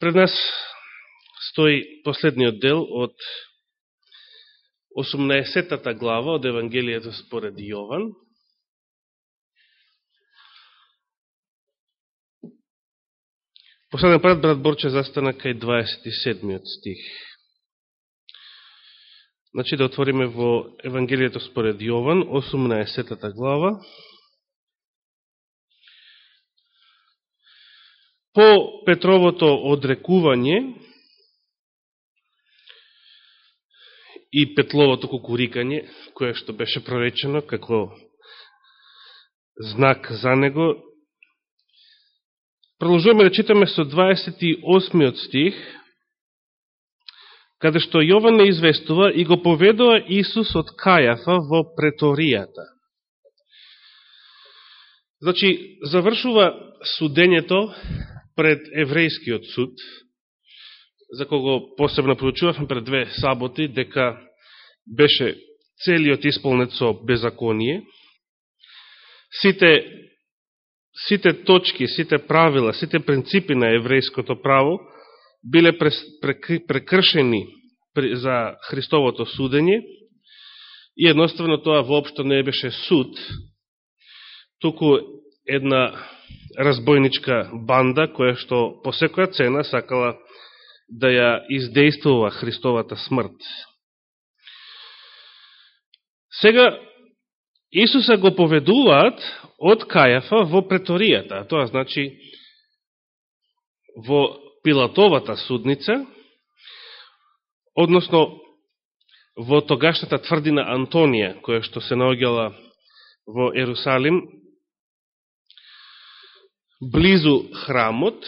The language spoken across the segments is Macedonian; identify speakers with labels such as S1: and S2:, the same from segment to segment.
S1: Пред нас стои последниот дел од 18-тата глава од Евангелието според Јован. Последен пат брат Борче застана кај 27 стих. Значи да отвориме во Евангелието според Јован, 18 глава. По Петровото одрекување и Петловото кукурикање, кое што беше проречено како знак за него, продолжуваме да читаме со 28 стих, каде што Јован не известува и го поведува Исус од Кајафа во преторијата. Значи, завршува судењето пред еврејскиот суд, за кого посебно проучувавме пред две саботи, дека беше целиот исполнет со беззаконие. Сите, сите точки, сите правила, сите принципи на еврејското право биле прекршени за Христовото судење и едноставно тоа воопшто не беше суд, туку една разбойничка банда, која што по секоја цена сакала да ја издействува Христовата смрт. Сега, Исуса го поведуваат од Кајафа во преторијата, тоа значи во Пилатовата судница, односно во тогашната тврдина Антонија, која што се наоѓала во Ерусалим, близу храмот,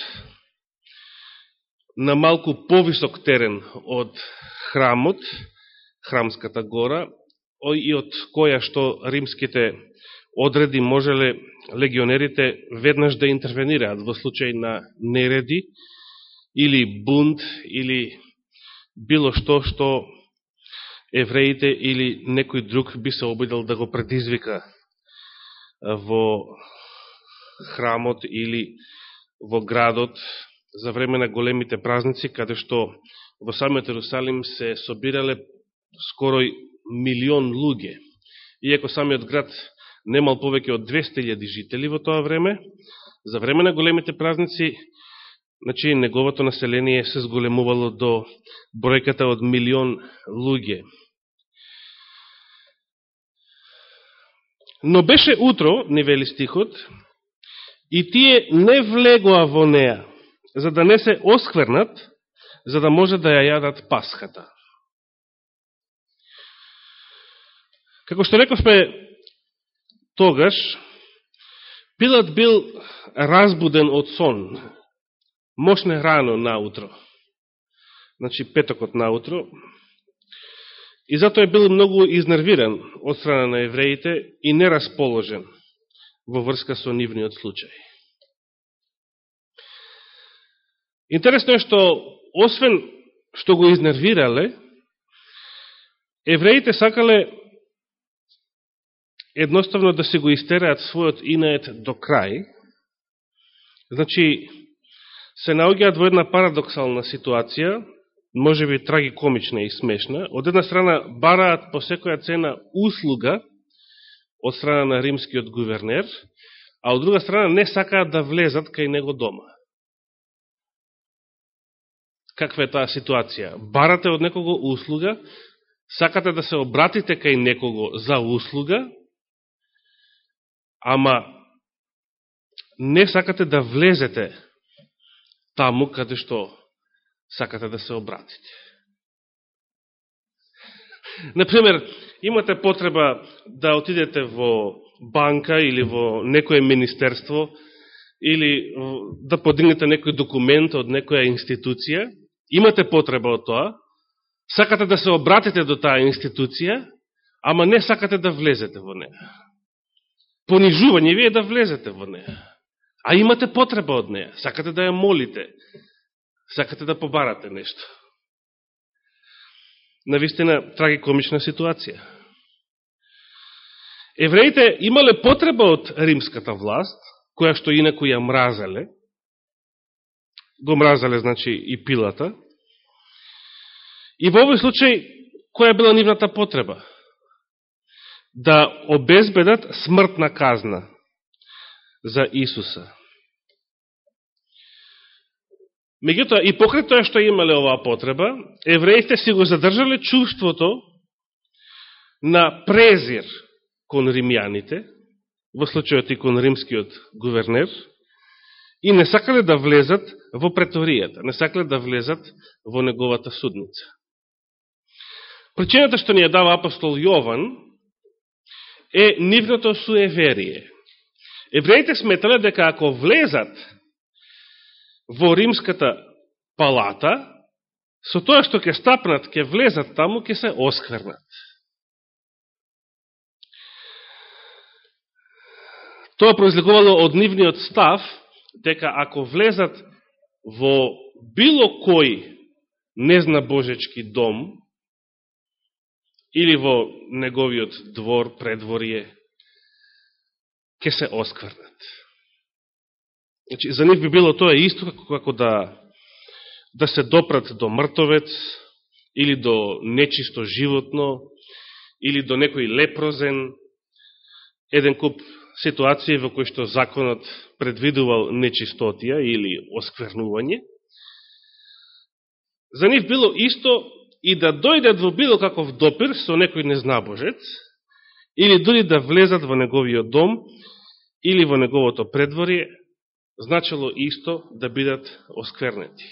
S1: на малку повисок терен од храмот, храмската гора, и од која што римските одреди можеле легионерите веднаш да интервенираат во случај на нереди или бунт или било што што евреите или некој друг би се обидел да го предизвика во храмот или во градот за време на големите празници, каде што во самиот Ерусалим се собирале скоро милион луѓе. Иако самиот град немал повеќе од 200.000 жители во тоа време, за време на големите празници, значи неговото население се зголемувало до бројката од милион луѓе. Но беше утро, не вели стихот, И тие не влегоа во неа, за да не се осквернат, за да може да ја јадат пасхата. Како што рековме тогаш, Пилат бил разбуден од сон, мошне рано наутро, значи петокот наутро, и затоа е бил многу изнервиран од страна на евреите и нерасположен во врска со нивниот случај. Интересно е што, освен што го изнервирале, евреите сакале едноставно да се го истераат својот инает до крај, значи се наоѓаат во една парадоксална ситуација, може би трагикомична и смешна. Од една страна бараат по секоја цена услуга од страна на римскиот гувернер, а од друга страна не сакаат да влезат кај него дома. Каква е таа ситуација? Барате од некого услуга, сакате да се обратите кај некого за услуга, ама не сакате да влезете таму каде што сакате да се обратите. Например, имате потреба да отидете во банка или во некое министерство или да подигнете некој документ од некоја институција, имате потреба од тоа, сакате да се обратите до таа институција, ама не сакате да влезете во неја. Понижување е да влезете во неја. А имате потреба од неја. Сакате да ја молите. Сакате да побарате нешто навистина трагикомична ситуација. Евреите имале потреба од римската власт, која што инако ја мразеле, го мразале, значи, и пилата. И во овој случај, која била нивната потреба? Да обезбедат смртна казна за Исуса. Меѓутоа, и покрај тоа што имале оваа потреба, евреите си го задржале чувството на презир кон римјаните, во случајот и кон римскиот гувернер, и не сакале да влезат во преторијата, не сакале да влезат во неговата судница. Причината што ни ја дава апостол Јован е нивното суеверие. Евреите сметале дека ако влезат во римската палата, со тоа што ќе стапнат, ќе влезат таму, ќе се осквернат. Тоа произлегувало од нивниот став, дека ако влезат во било кој незна божечки дом, или во неговиот двор, предворие, ќе се осквернат. Значи, за нив би било тоа исто како, како да, да се допрат до мртовец, или до нечисто животно, или до некој лепрозен, еден куп ситуација во кој што законот предвидувал нечистотија или осквернување. За нив било исто и да дојдат во било каков допир со некој незнабожец, или дури да влезат во неговиот дом, или во неговото предворие, значило исто да бидат осквернети.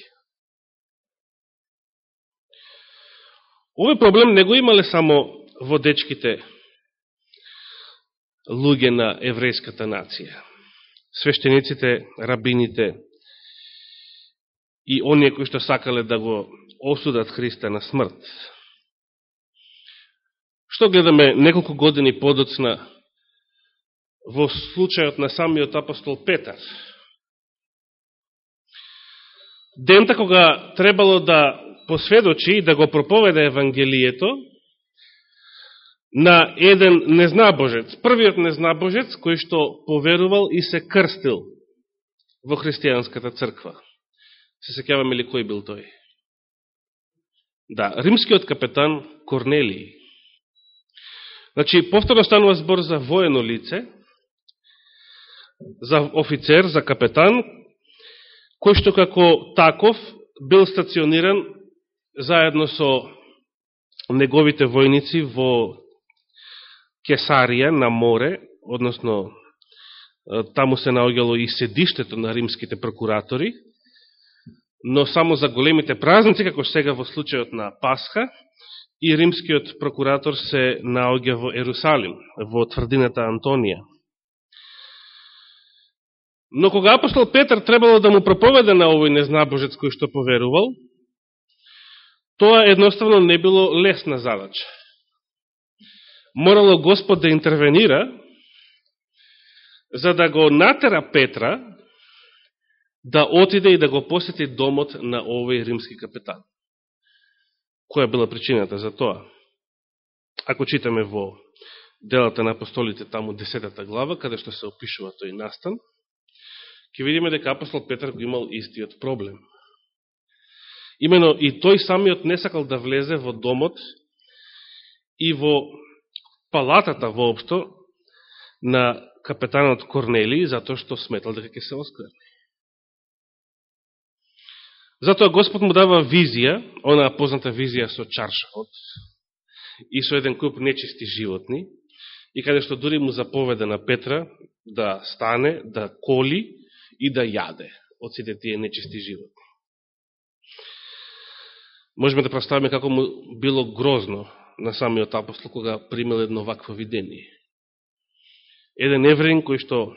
S1: Овој проблем не го имале само водечките луѓе на еврејската нација. Свештениците, рабините и оние кои што сакале да го осудат Христа на смрт. Што гледаме неколку години подоцна во случајот на самиот апостол Петар, дента кога требало да посведочи и да го проповеда Евангелието на еден незнабожец, првиот незнабожец кој што поверувал и се крстил во христијанската црква. Се секјаваме ли кој бил тој? Да, римскиот капетан Корнелиј. Значи, повторно станува збор за воено лице, за офицер, за капетан, кој што како таков бил стациониран заедно со неговите војници во Кесарија на море, односно таму се наоѓало и седиштето на римските прокуратори, но само за големите празници, како сега во случајот на Пасха, и римскиот прокуратор се наоѓа во Ерусалим, во тврдината Антонија. Но кога апостол Петар требало да му проповеда на овој незнабожец кој што поверувал, тоа едноставно не било лесна задача. Морало Господ да интервенира, за да го натера Петра да отиде и да го посети домот на овој римски капетан. Која била причината за тоа? Ако читаме во делата на апостолите, таму 10 глава, каде што се опишува тој настан, ќе видиме дека апостол Петар го имал истиот проблем. Имено и тој самиот не сакал да влезе во домот и во палатата воопшто на капетанот Корнели, затоа што сметал дека ќе се оскверни. Затоа Господ му дава визија, онаа позната визија со чаршавот и со еден куп нечисти животни, и каде што дури му заповеда на Петра да стане, да коли и да јаде од сите тие нечисти животни. Можеме да представиме како му било грозно на самиот апостол кога примел едно вакво видение. Еден евреин кој што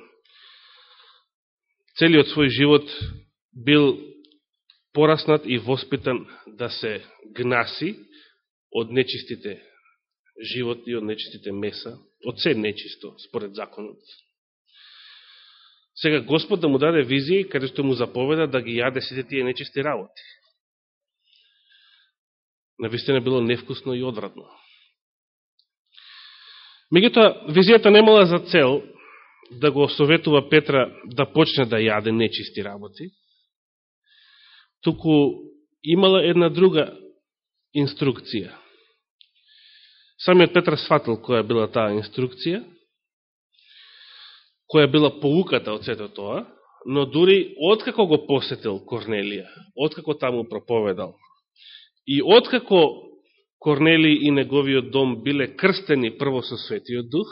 S1: целиот свој живот бил пораснат и воспитан да се гнаси од нечистите животни, од нечистите меса, од се нечисто, според законот. Сега Господ да му даде визија, каде што му заповеда да ги јаде сите тие нечисти работи. Навистина било невкусно и одвратно. Меѓутоа, визијата немала за цел да го советува Петра да почне да јаде нечисти работи, туку имала една друга инструкција. Самиот Петра сватил која била таа инструкција, која била поуката од сето тоа, но дури откако го посетил Корнелија, откако таму проповедал, и откако Корнели и неговиот дом биле крстени прво со Светиот Дух,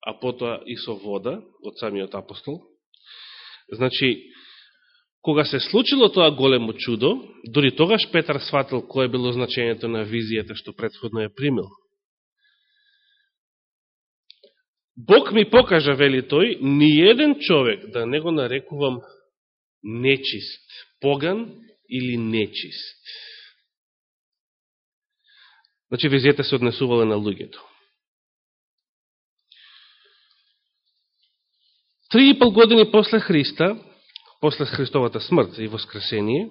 S1: а потоа и со вода од самиот апостол, значи, кога се случило тоа големо чудо, дори тогаш Петар сватил кое било значењето на визијата што предходно е примил. Бог ми покажа, вели тој, ни еден човек, да не го нарекувам нечист, поган или нечист. Значи, визијата се однесувала на луѓето. Три и пол години после Христа, после Христовата смрт и воскресение,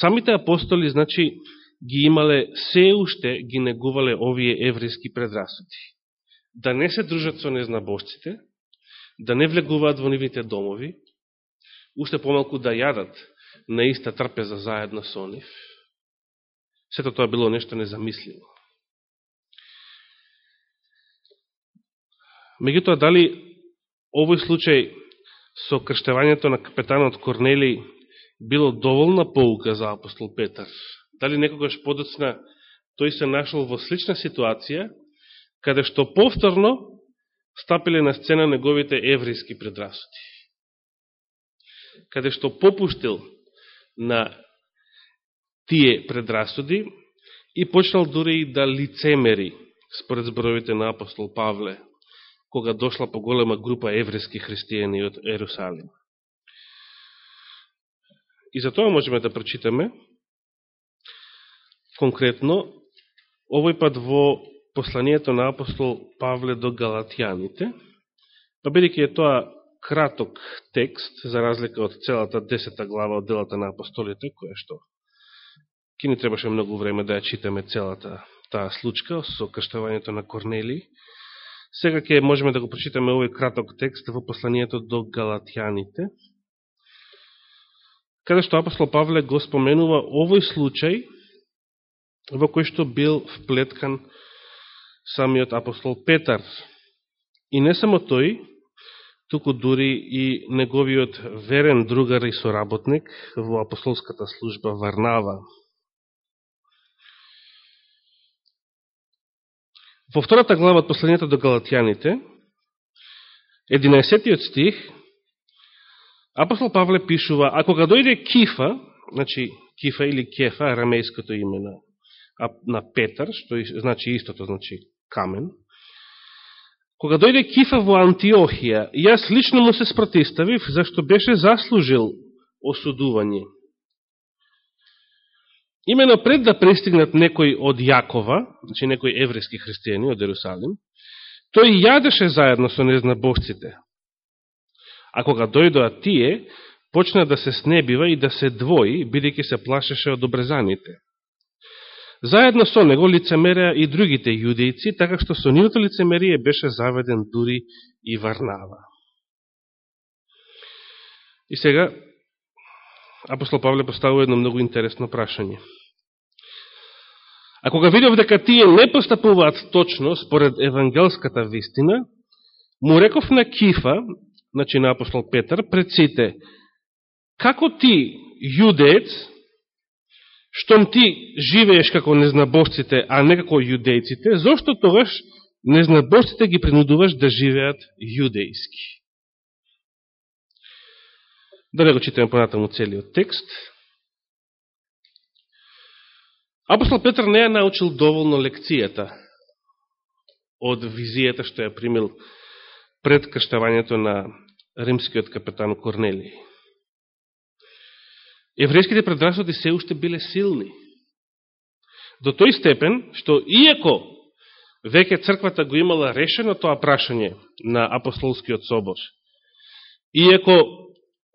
S1: самите апостоли, значи, ги имале, се уште ги негувале овие еврейски предрасуди. Да не се дружат со незнабожците, да не влегуваат во нивните домови, уште помалку да јадат на иста трпеза заедно со нив. Сето тоа било нешто незамисливо. Меѓутоа, дали овој случај со крштевањето на капетанот Корнели било доволна поука за апостол Петар. Дали некогаш подоцна тој се нашол во слична ситуација, каде што повторно стапиле на сцена неговите еврейски предрасуди. Каде што попуштил на тие предрасуди и почнал дури и да лицемери, според зборовите на апостол Павле, кога дошла поголема група еврејски христијани од Ерусалим. И за тоа можеме да прочитаме конкретно овој пат во посланието на апостол Павле до Галатјаните, па бидеќи е тоа краток текст, за разлика од целата десета глава од делата на апостолите, која што ки ни требаше многу време да ја читаме целата таа случка со крштавањето на Корнели. Сега ќе можеме да го прочитаме овој краток текст во посланието до Галатјаните, каде што апостол Павле го споменува овој случај во кој што бил вплеткан самиот апостол Петар. И не само тој, туку дури и неговиот верен другар и соработник во апостолската служба Варнава. Во втората глава од последнијата до Галатјаните, 11 стих, апостол Павле пишува, а кога дојде Кифа, значи Кифа или Кефа, рамејското име на, на Петар, што значи истото, значи камен, кога дојде Кифа во Антиохија, јас лично му се спротиставив, зашто беше заслужил осудување Имено пред да пристигнат некој од Јакова, значи некој еврејски христијани од Ерусалим, тој јадеше заедно со незнабожците. А кога дојдоа тие, почна да се снебива и да се двои, бидејќи се плашеше од обрезаните. Заедно со него лицемерија и другите јудејци, така што со нивото лицемерие беше заведен дури и Варнава. И сега, апостол Павле поставува едно многу интересно прашање. А кога видов дека тие не постапуваат точно според евангелската вистина, му реков на Кифа, значи на апостол Петар, пред сите, како ти, јудеец, штом ти живееш како незнабожците, а не како јудејците, зошто тогаш незнабожците ги принудуваш да живеат јудејски? Да не го читаме понатаму целиот текст. Апостол Петр не ја научил доволно лекцијата од визијата што ја примил пред каштавањето на римскиот капетан Корнелиј. Еврејските предрасоди се уште биле силни. До тој степен, што иако веќе црквата го имала решено тоа прашање на апостолскиот собор, иако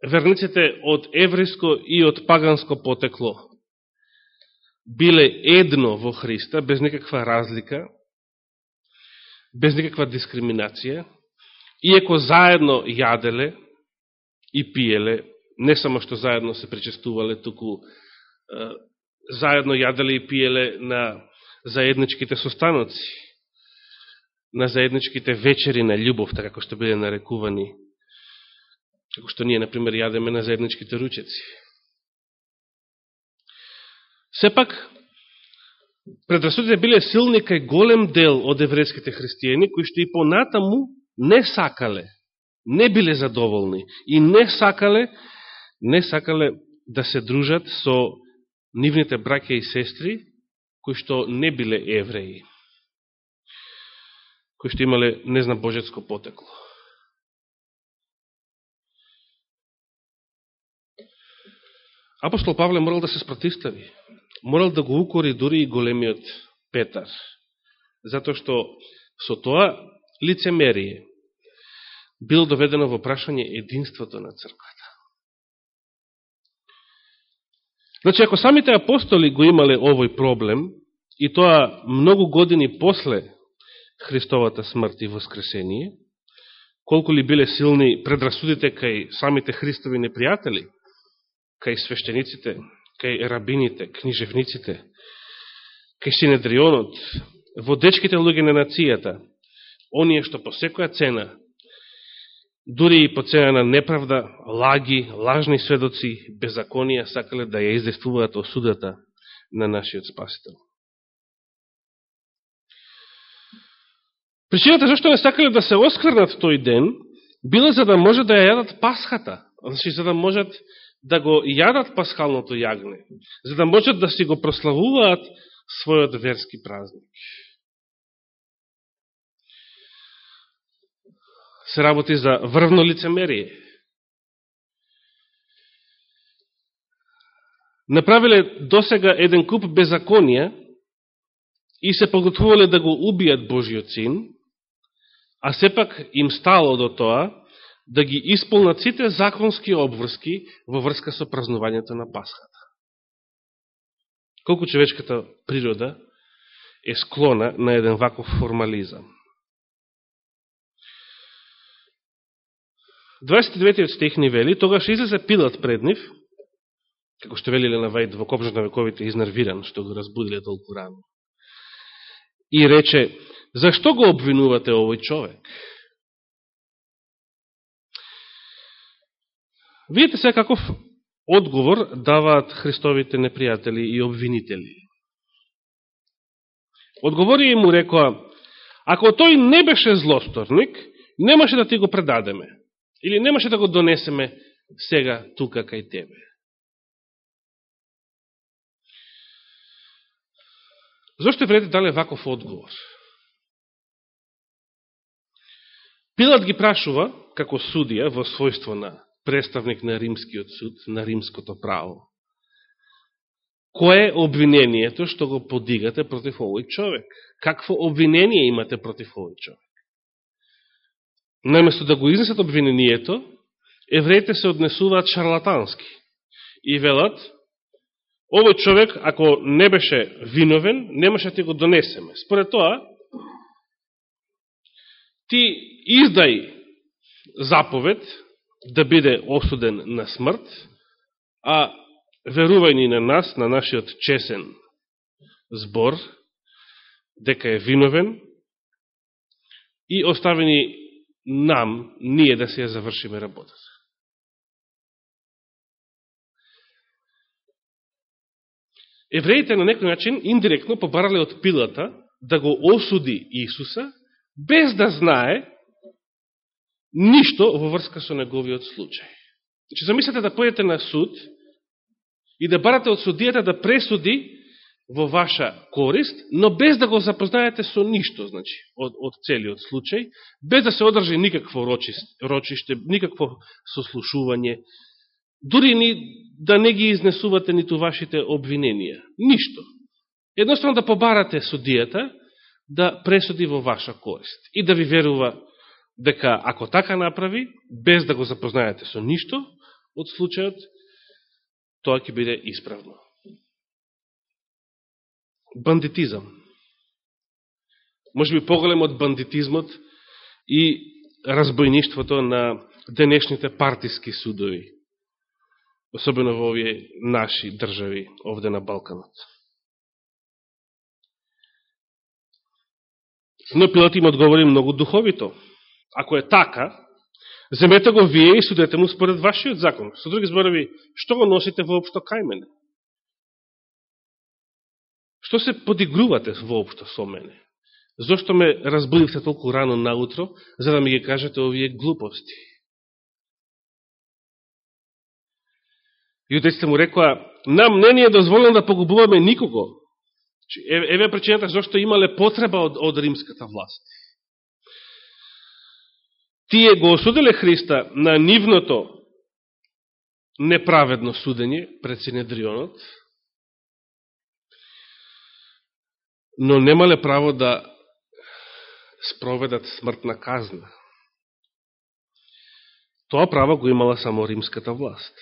S1: верниците од еврејско и од паганско потекло биле едно во Христа, без никаква разлика, без никаква дискриминација, иеко заедно јаделе и пиеле не само што заедно се причестувале, туку заедно јаделе и пиеле на заедничките состаноци, на заедничките вечери на љубов, така како што биде нарекувани, како што ние, например, јадеме на заедничките ручеци. Сепак, предрасудите биле силни кај голем дел од еврејските христијани, кои што и понатаму не сакале, не биле задоволни и не сакале, не сакале да се дружат со нивните браке и сестри, кои што не биле евреи, кои што имале незна божетско потекло. Апостол Павле морал да се спротистави. Морал да го укори дури и големиот Петар. Затоа што со тоа лицемерие било доведено во прашање единството на црквата. Значи, ако самите апостоли го имале овој проблем, и тоа многу години после Христовата смрт и воскресение, колку ли биле силни предрасудите кај самите Христови непријатели, кај свештениците, кај рабините, книжевниците, кај Синедрионот, водечките луѓе на нацијата, оние што по секоја цена, дури и по цена на неправда, лаги, лажни сведоци, беззаконија, сакале да ја издействуваат осудата на нашиот Спасител. Причината зашто не сакале да се оскрнат тој ден, била за да може да ја јадат пасхата, значи за да можат да го јадат пасхалното јагне, за да можат да си го прославуваат својот верски празник. Се работи за врвно лицемерие. Направиле досега еден куп беззаконија и се подготвувале да го убијат Божиот син, а сепак им стало до тоа да ги исполнат сите законски обврски во врска со празнувањето на Пасхата. Колку човечката природа е склона на еден ваков формализам. 29 стих ни вели, тогаш излезе Пилат пред нив, како што велиле на Вајд во копжот на вековите изнервиран, што го разбудиле толку рано. И рече, зашто го обвинувате овој човек? Видите се каков одговор даваат Христовите непријатели и обвинители. Одговори му рекоа, ако тој не беше злосторник, немаше да ти го предадеме. Или немаше да го донесеме сега тука кај тебе. Зошто евреите дале ваков одговор? Пилат ги прашува, како судија, во својство на представник на римскиот суд, на римското право. Кое е обвинението што го подигате против овој човек? Какво обвинение имате против овој човек? Наместо да го изнесат обвинението, евреите се однесуваат шарлатански и велат, овој човек, ако не беше виновен, немаше да ти го донесеме. Според тоа, ти издај заповед да биде осуден на смрт, а верувај ни на нас, на нашиот чесен збор, дека е виновен, и оставени нам, ние да се ја завршиме работата. Евреите на некој начин индиректно побарале од пилата да го осуди Исуса, без да знае ништо во врска со неговиот случај. Че замислете да појдете на суд и да барате од судијата да пресуди во ваша корист, но без да го запознаете со ништо, значи, од, од целиот случај, без да се одржи никакво рочиште, никакво сослушување, дури ни да не ги изнесувате ниту вашите обвиненија. Ништо. Едноставно да побарате судијата да пресуди во ваша корист и да ви верува дека ако така направи, без да го запознаете со ништо од случајот, тоа ќе биде исправно. Бандитизам. Може би поголем од бандитизмот и разбојништвото на денешните партиски судови. особено во овие наши држави овде на Балканот. Но Пилат им одговори многу духовито. Ако е така, земете го вие и судете му според вашиот закон. Со други зборови, што го носите воопшто кај мене? Што се подигрувате воопшто со мене? Зошто ме разбудивте толку рано наутро, за да ми ги кажете овие глупости? Јудејците му рекоа, нам не ни е дозволено да погубуваме никого. Еве причината зашто имале потреба од, од римската власт. Тие го осуделе Христа на нивното неправедно судење пред Синедрионот, но немале право да спроведат смртна казна. Тоа право го имала само римската власт.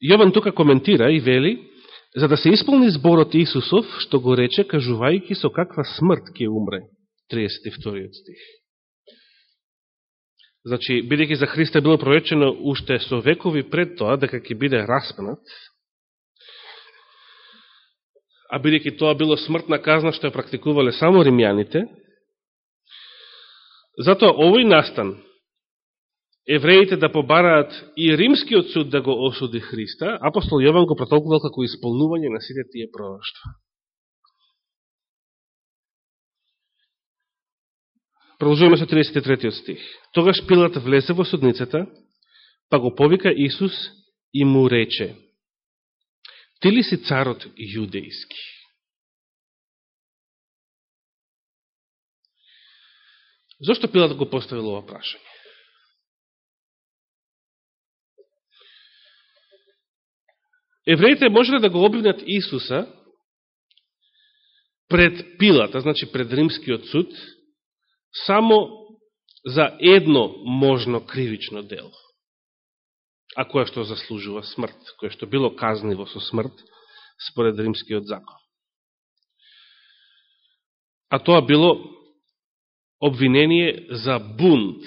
S1: Јован тука коментира и вели, за да се исполни зборот Исусов, што го рече, кажувајќи со каква смрт ќе умре. 32 стих. Значи, бидеќи за Христа било проречено уште со векови пред тоа, дека ќе биде распнат, а бидеќи тоа било смртна казна што ја практикувале само римјаните, затоа овој настан евреите да побараат и римскиот суд да го осуди Христа, апостол Јован го протолкувал како исполнување на сите тие пророќства. Продолжуваме со 33 стих. Тогаш Пилат влезе во судницата, па го повика Исус и му рече, Ти ли си царот јудејски? Зошто Пилат го поставил ова прашање? Евреите можеле да го обвинат Исуса пред Пилата, значи пред Римскиот суд, само за едно можно кривично дело, а која што заслужува смрт, која што било казниво со смрт според Римскиот закон. А тоа било обвинение за бунт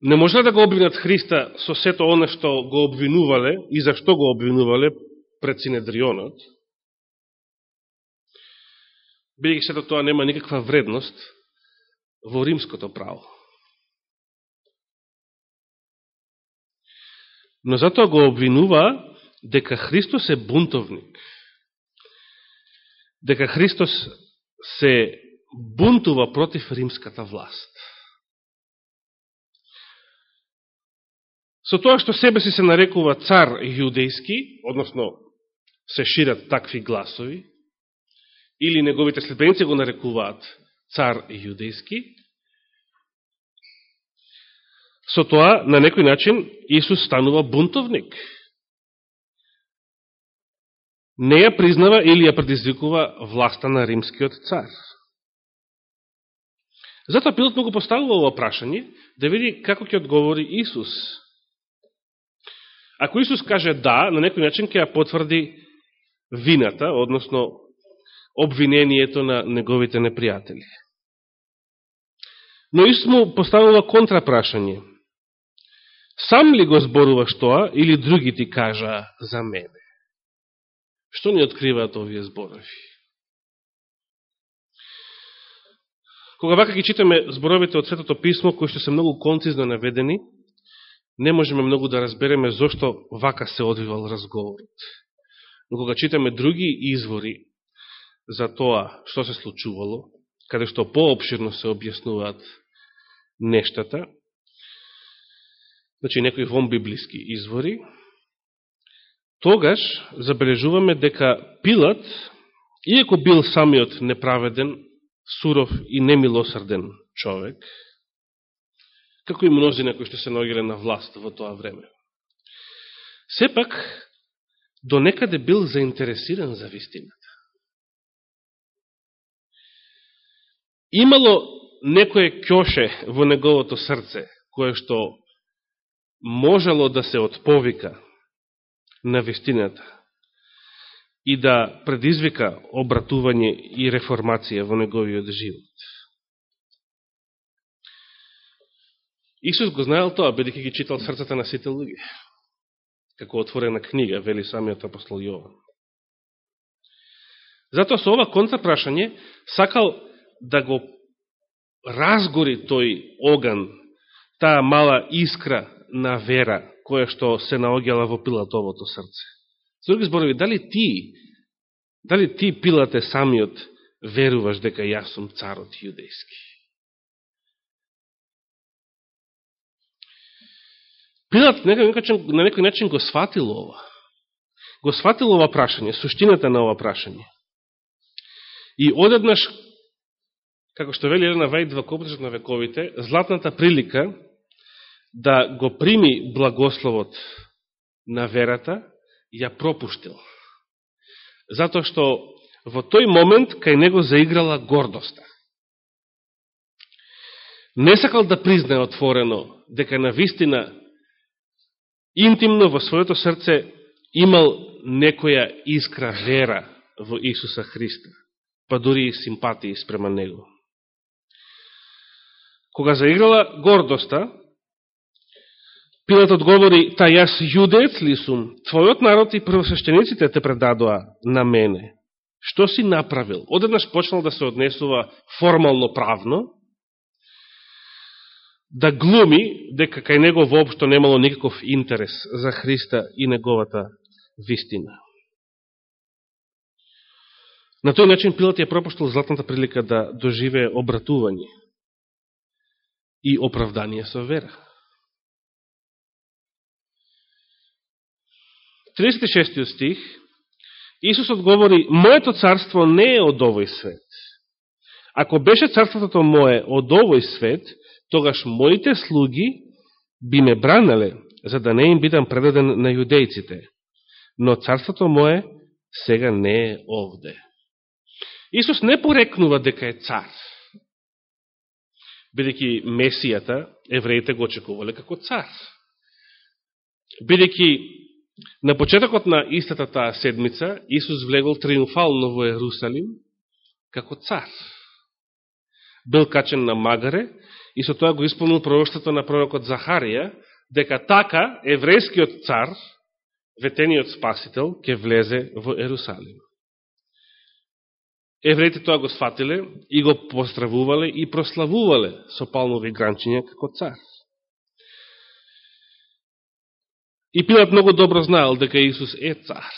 S1: не можеле да го обвинат Христа со сето оно што го обвинувале и зашто го обвинувале пред Синедрионот, бидеќи сето тоа нема никаква вредност во римското право. Но затоа го обвинува дека Христос е бунтовник. Дека Христос се бунтува против римската власт. Со тоа што себе си се нарекува цар јудејски, односно се шират такви гласови, или неговите следбеници го нарекуваат цар јудејски, со тоа, на некој начин, Исус станува бунтовник. Не ја признава или ја предизвикува власта на римскиот цар. Затоа Пилот му го поставува ова прашање, да види како ќе одговори Исус Ако Исус каже да, на некој начин ќе ја потврди вината, односно обвинението на неговите непријатели. Но Исус му поставува контрапрашање. Сам ли го зборуваш тоа или други ти кажа за мене? Што ни откриваат овие зборови? Кога вака ги читаме зборовите од Светото Писмо, кои што се многу концизно наведени, не можеме многу да разбереме зошто вака се одвивал разговорот. Но кога читаме други извори за тоа што се случувало, каде што пообширно се објаснуваат нештата, значи некои вон библиски извори, тогаш забележуваме дека Пилат, иако бил самиот неправеден, суров и немилосрден човек, како и мнозина кои што се ногиле на власт во тоа време. Сепак, до некаде бил заинтересиран за вистината. Имало некое кјоше во неговото срце, кое што можело да се отповика на вистината. и да предизвика обратување и реформација во неговиот живот. Исус го знаел тоа, бидеќи ги читал срцата на сите луѓе. Како отворена книга, вели самиот апостол Јован. Затоа со ова контрапрашање сакал да го разгори тој оган, таа мала искра на вера, која што се наоѓала во Пилатовото срце. С други зборови, дали ти, дали ти Пилате самиот веруваш дека јас сум царот јудејски? Пилат на некој начин го сватил ова. Го сватил ова прашање, суштината на ова прашање. И одеднаш, како што вели Елена Вајд во Копричот на вековите, златната прилика да го прими благословот на верата, ја пропуштил. Затоа што во тој момент кај него заиграла гордоста. Не сакал да признае отворено дека на вистина интимно во своето срце имал некоја искра вера во Исуса Христа, па дури и симпатии спрема Него. Кога заиграла гордоста, Пилат одговори, та јас јудец ли сум, твојот народ и првосвещениците те предадоа на мене. Што си направил? Одеднаш почнал да се однесува формално правно, да глуми дека кај него воопшто немало никаков интерес за Христа и неговата вистина. На тој начин Пилат ја пропуштил златната прилика да доживее обратување и оправдание со вера. 36 стих Исус одговори, Моето царство не е од овој свет. Ако беше царството мое од овој свет, тогаш моите слуги би ме бранеле, за да не им бидам предаден на јудејците. Но царството мое сега не е овде. Исус не порекнува дека е цар. Бидеќи Месијата, евреите го очекувале како цар. Бидеќи на почетокот на истата таа седмица, Исус влегол триумфално во Ерусалим како цар. Бил качен на магаре и со тоа го исполнил пророштото на пророкот Захарија, дека така еврејскиот цар, ветениот спасител, ќе влезе во Ерусалим. Евреите тоа го сфатиле и го поздравувале и прославувале со палмови гранчиња како цар. И Пилат многу добро знаел дека Исус е цар.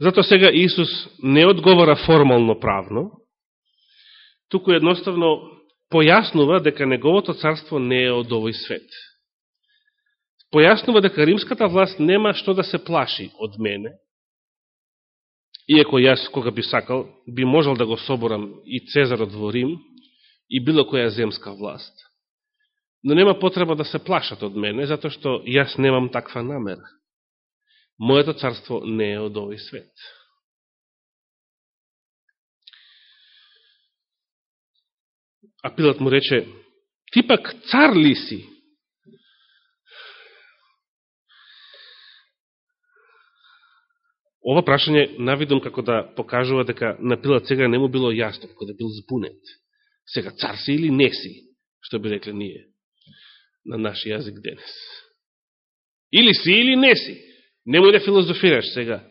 S1: Зато сега Исус не одговора формално правно, туку едноставно појаснува дека неговото царство не е од овој свет. Појаснува дека римската власт нема што да се плаши од мене, иако јас, кога би сакал, би можел да го соборам и Цезарот во Рим, и било која земска власт. Но нема потреба да се плашат од мене, затоа што јас немам таква намера. Моето царство не е од овој свет. А Пилат му рече, ти пак цар ли си? Ова прашање навидом како да покажува дека на Пилат сега не му било јасно, како да бил збунет. Сега цар си или не си, што би рекле ние на наш јазик денес. Или си, или не си. Немој да филозофираш сега.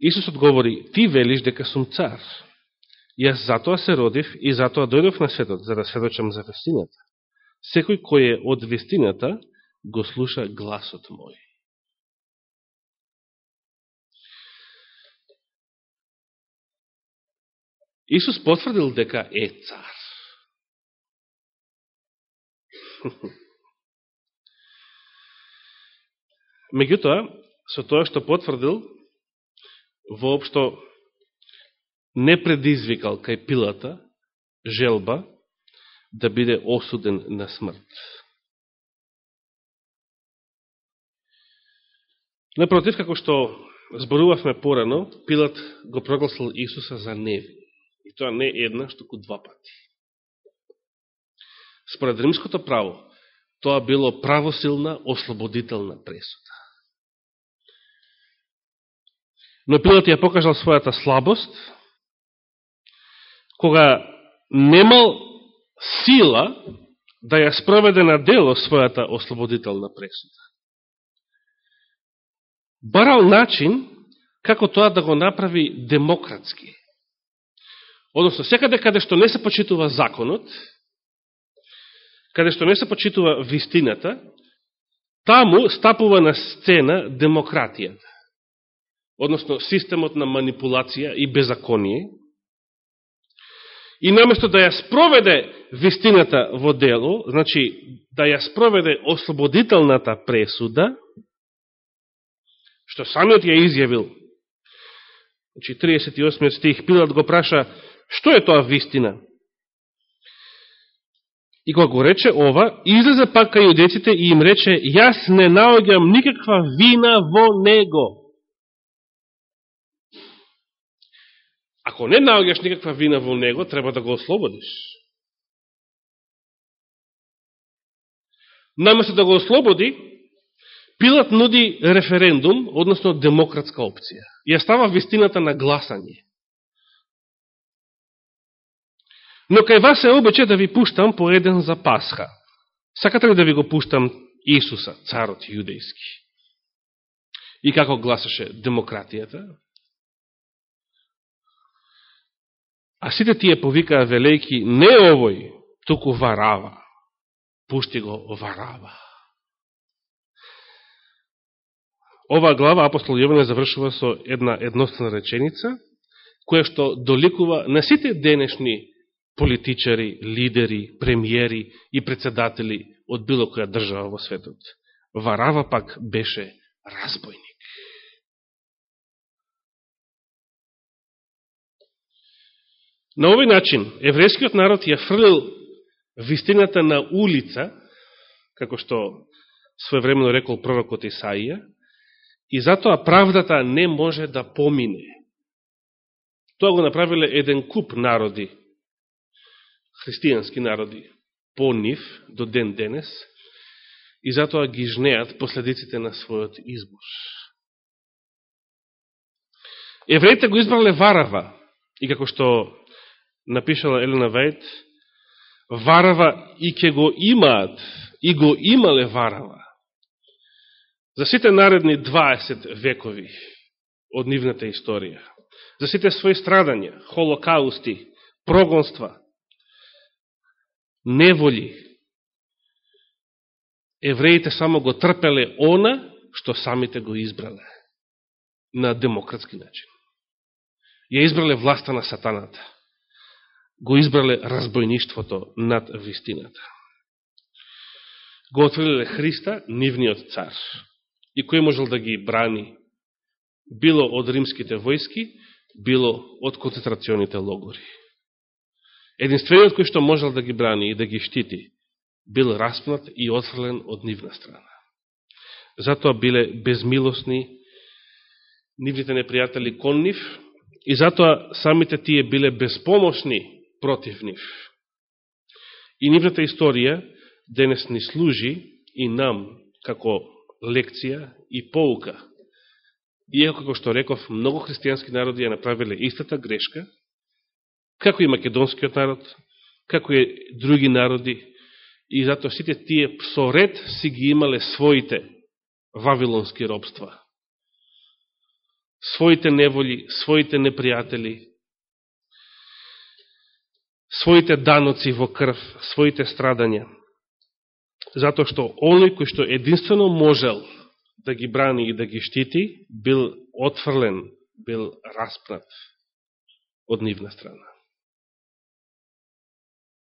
S1: Исус одговори, ти велиш дека сум цар. Јас затоа се родив и затоа дојдов на светот, за да сведочам за вестината. Секој кој е од вестината, го слуша гласот мој. Исус потврдил дека е цар. Меѓутоа, со тоа што потврдил, воопшто не предизвикал кај пилата желба да биде осуден на смрт. Напротив, како што зборувавме порано, Пилат го прогласил Исуса за невин. И тоа не една, што два пати. Според римското право, тоа било правосилна, ослободителна пресуда. Но Пилат ја покажал својата слабост, кога немал сила да ја спроведе на дело својата ослободителна пресуда. Барал начин како тоа да го направи демократски. Односно, секаде каде што не се почитува законот, каде што не се почитува вистината, таму стапува на сцена демократијата. Односно, системот на манипулација и беззаконие, И наместо да ја спроведе вистината во дело, значи да ја спроведе ослободителната пресуда, што самиот ја изјавил, значи 38 стих, Пилат го праша, што е тоа вистина? И кога го рече ова, излезе пак кај јудеците и им рече, јас не наоѓам никаква вина во него. Ако не наоѓаш никаква вина во него, треба да го ослободиш. Наместо да го ослободи, Пилат нуди референдум, односно демократска опција. И ја става вистината на гласање. Но кај вас е обече да ви пуштам по еден за Пасха. Сакате ли да ви го пуштам Исуса, царот јудејски? И како гласаше демократијата? А сите тие повикаа велејки, не овој, туку Варава. Пушти го Варава. Ова глава апостол Јоване завршува со една едностана реченица, која што доликува на сите денешни политичари, лидери, премиери и председатели од било која држава во светот. Варава пак беше разбойник. На овој начин, еврејскиот народ ја фрлил вистината на улица, како што своевремено рекол пророкот Исаија, и затоа правдата не може да помине. Тоа го направиле еден куп народи, христијански народи, по нив до ден денес, и затоа ги жнеат последиците на својот избор. Евреите го избрале Варава, и како што напишала Елена Вајт, Варава и ке го имаат, и го имале Варава. За сите наредни 20 векови од нивната историја. За сите своји страдања, холокаусти, прогонства, неволи. Евреите само го трпеле она што самите го избрале на демократски начин. Ја избрале власта на сатаната го избрале разбойништвото над вистината. Го отвриле Христа, нивниот цар. И кој можел да ги брани? Било од римските војски, било од концентрационите логори. Единствениот кој што можел да ги брани и да ги штити, бил распнат и отфрлен од нивна страна. Затоа биле безмилосни нивните непријатели кон нив, и затоа самите тие биле безпомошни против нив. И нивната историја денес ни служи и нам како лекција и поука. Иако, како што реков, многу христијански народи ја направиле истата грешка, како и македонскиот народ, како и други народи, и затоа сите тие со ред си ги имале своите вавилонски робства. Своите неволи, своите непријатели, своите даноци во крв, своите страдања. Затоа што оној кој што единствено можел да ги брани и да ги штити, бил отфрлен, бил распнат од нивна страна.